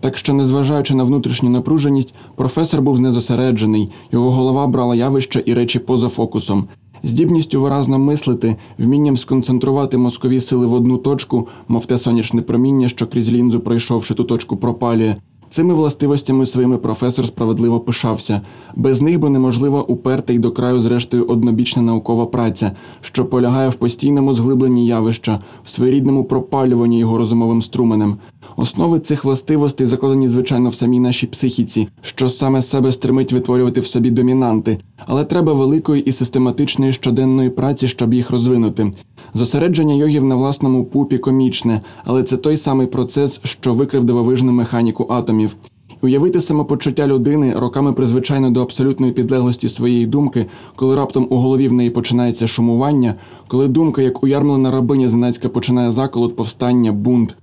Так що, незважаючи на внутрішню напруженість, професор був знезосереджений, його голова брала явища і речі поза фокусом. Здібністю виразно мислити, вмінням сконцентрувати мозкові сили в одну точку, мов те сонячне проміння, що крізь лінзу, пройшовши ту точку, пропалює. Цими властивостями своїми професор справедливо пишався. Без них би неможлива уперта й до краю, зрештою, однобічна наукова праця, що полягає в постійному зглибленні явища, в своєрідному пропалюванні його розумовим струменем. Основи цих властивостей закладені, звичайно, в самій нашій психіці, що саме себе стремить витворювати в собі домінанти, але треба великої і систематичної щоденної праці, щоб їх розвинути. Зосередження йогів на власному пупі комічне, але це той самий процес, що викрив дивовижну механіку атомів. Уявити самопочуття людини, роками призвичайно до абсолютної підлеглості своєї думки, коли раптом у голові в неї починається шумування, коли думка, як уярмлена рабиня зненацька починає заколот, повстання, бунт.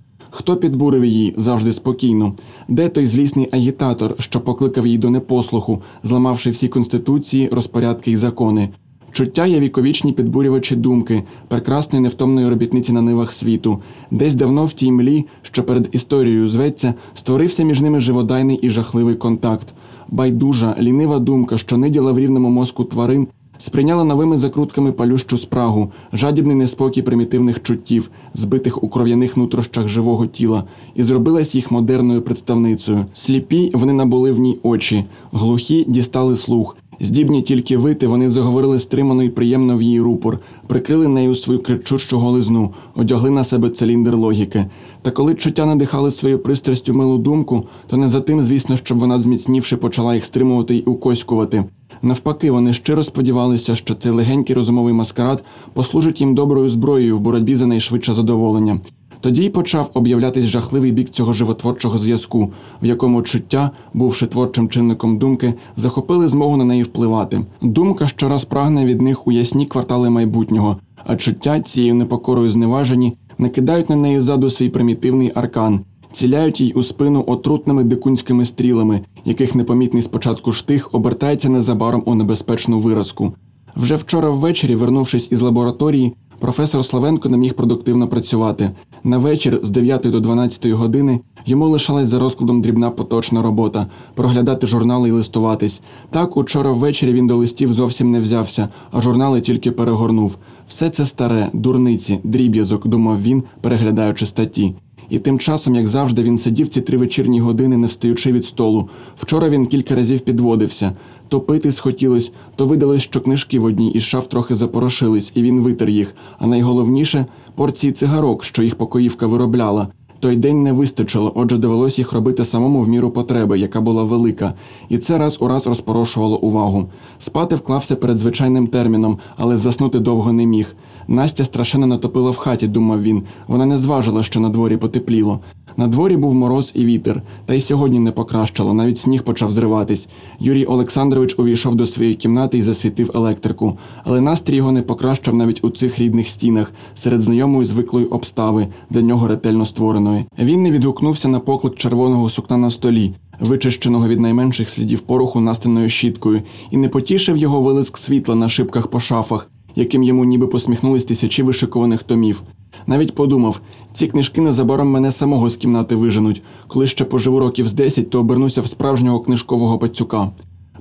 Хто підбурив її завжди спокійно? Де той злісний агітатор, що покликав її до непослуху, зламавши всі конституції, розпорядки й закони? Чуття є віковічні підбурювачі думки, прекрасної невтомної робітниці на нивах світу. Десь давно в тій млі, що перед історією зветься, створився між ними живодайний і жахливий контакт. Байдужа, лінива думка, що ниділа в рівному мозку тварин, сприйняла новими закрутками палющу спрагу, жадібний неспокій примітивних чуттів, збитих у кров'яних нутрощах живого тіла, і зробилась їх модерною представницею. Сліпі вони набули в ній очі, глухі дістали слух. Здібні тільки вити, вони заговорили стримано і приємно в її рупор, прикрили нею свою кричущу голизну, одягли на себе циліндр логіки. Та коли чуття надихали своєю пристрастю милу думку, то не за тим, звісно, щоб вона зміцнівши почала їх стримувати й укоськувати. Навпаки, вони щиро сподівалися, що цей легенький розумовий маскарад послужить їм доброю зброєю в боротьбі за найшвидше задоволення. Тоді й почав об'являтись жахливий бік цього животворчого зв'язку, в якому чуття, бувши творчим чинником думки, захопили змогу на неї впливати. Думка щораз прагне від них у ясні квартали майбутнього, а чуття цією непокорою зневажені накидають на неї ззаду свій примітивний аркан, ціляють їй у спину отрутними дикунськими стрілами, яких непомітний спочатку штих обертається незабаром у небезпечну виразку. Вже вчора ввечері, вернувшись із лабораторії, професор Славенко не міг продуктивно працювати. На вечір з 9 до 12 години йому лишалась за розкладом дрібна поточна робота проглядати журнали і листуватись. Так, учора ввечері він до листів зовсім не взявся, а журнали тільки перегорнув. Все це старе, дурниці, дріб'язок, думав він, переглядаючи статті. І тим часом, як завжди, він сидів ці три вечірні години, не встаючи від столу. Вчора він кілька разів підводився. То пити схотілось, то видалось, що книжки в одній із шаф трохи запорошились, і він витер їх. А найголовніше порції цигарок, що їх покоївка виробляла. Той день не вистачило, отже, довелось їх робити самому в міру потреби, яка була велика, і це раз у раз розпорошувало увагу. Спати вклався перед звичайним терміном, але заснути довго не міг. Настя страшенно натопила в хаті, думав він. Вона не зважила, що на дворі потепліло. На дворі був мороз і вітер, та й сьогодні не покращало, навіть сніг почав зриватись. Юрій Олександрович увійшов до своєї кімнати і засвітив електрику, але настрій його не покращав навіть у цих рідних стінах, серед знайомої звиклої обстави, для нього ретельно створеної. Він не відгукнувся на поклик червоного сукна на столі, вичищеного від найменших слідів пороху настиною щіткою, і не потішив його вилиск світла на шибках по шафах, яким йому ніби посміхнулись тисячі вишикованих томів. Навіть подумав, ці книжки незабаром мене самого з кімнати виженуть. Коли ще поживу років з десять, то обернуся в справжнього книжкового пацюка.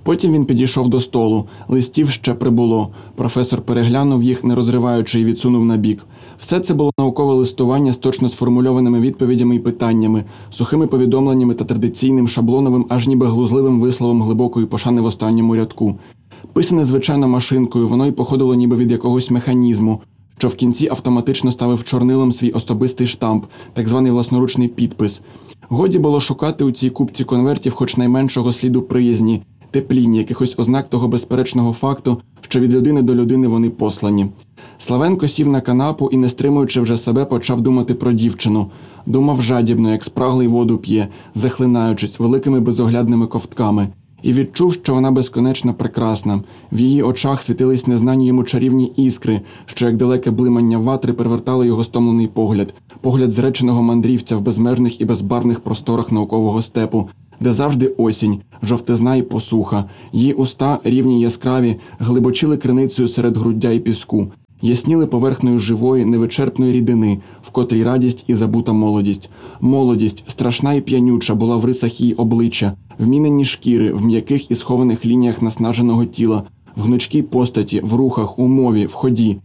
Потім він підійшов до столу. Листів ще прибуло. Професор переглянув їх, не розриваючи, і відсунув на бік. Все це було наукове листування з точно сформульованими відповідями і питаннями, сухими повідомленнями та традиційним шаблоновим, аж ніби глузливим висловом глибокої пошани в останньому рядку. Писане, звичайно, машинкою, воно й походило ніби від якогось механізму, що в кінці автоматично ставив чорнилом свій особистий штамп, так званий власноручний підпис. Годі було шукати у цій купці конвертів хоч найменшого сліду приязні, тепління, якихось ознак того безперечного факту, що від людини до людини вони послані. Славенко сів на канапу і, не стримуючи вже себе, почав думати про дівчину. Думав жадібно, як спраглий воду п'є, захлинаючись великими безоглядними ковтками, і відчув, що вона безконечно прекрасна. В її очах світились незнані йому чарівні іскри, що, як далеке блимання ватри, привертали його стомлений погляд, погляд зреченого мандрівця в безмежних і безбарвних просторах наукового степу, де завжди осінь, жовтизна і посуха, її уста, рівні яскраві, глибочили криницею серед груддя і піску. ясніли поверхнею живої, невичерпної рідини, в котрій радість і забута молодість. Молодість, страшна і п'янюча, була в рисах її обличчя, вмінені шкіри, в м'яких і схованих лініях наснаженого тіла, в гнучкій постаті, в рухах, у мові, в ході.